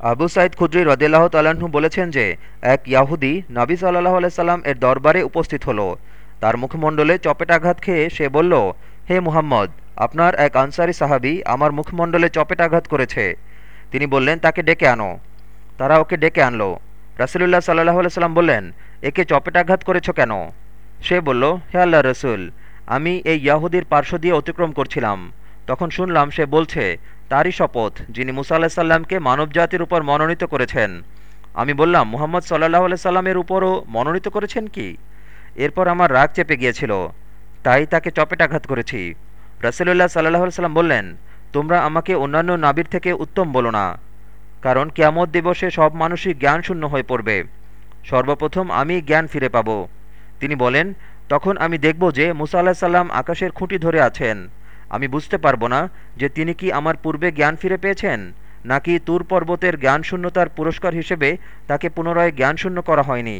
আবু সাইদ খুদ্রি রদিল্লাহ তাল্লাহ্ন বলেছেন যে, এক ইয়াহুদি নাবি সাল্লাহ আলাইসাল্লাম এর দরবারে উপস্থিত হলো। তার মুখমণ্ডলে চপেটাঘাত খেয়ে সে বলল, হে মুহাম্মদ, আপনার এক আনসারি সাহাবি আমার মুখমণ্ডলে চপেটাঘাত করেছে। তিনি বললেন, তাকে ডেকে আনো। তারা ওকে ডেকে আনলো। রাসুলুল্লাহ সাল্লাহ সাল্লাম বললেন, একে চপেটাঘাত করেছ কেন? সে বলল, হে আল্লাহ রসুল, আমি এই ইয়াহুদির পার্শ্ব দিয়ে অতিক্রম করছিলাম। তখন শুনলাম সে বলছে, তারই শপথ যিনি মুসা আল্লাহ সাল্লামকে মানবজাতির উপর মনোনীত করেছেন। আমি বললাম, মুহাম্মদ সাল্লাহ সাল্লামের উপরও মনোনীত করেছেন কি? এরপর আমার রাগ চেপে গিয়েছিল। তাই তাকে চপেটাঘাত করেছি। রাসুলুল্লাহ সাল্লাহ সাল্লাম বললেন, তোমরা আমাকে অন্যান্য নাবির থেকে উত্তম বলো না, কারণ কেয়ামত দিবসে সব মানুষই জ্ঞান শূন্য হয়ে পড়বে। সর্বপ্রথম আমি জ্ঞান ফিরে পাব। তিনি বলেন, তখন আমি দেখব যে মুসা আল্লাহ সাল্লাম আকাশের খুঁটি ধরে আছেন। আমি বুঝতে পারব না যে তিনি কি আমার পূর্বে জ্ঞান ফিরে পেয়েছেন, নাকি তুর পর্বতের জ্ঞানশূন্যতার পুরস্কার হিসেবে তাকে পুনরায় জ্ঞানশূন্য করা হয়নি।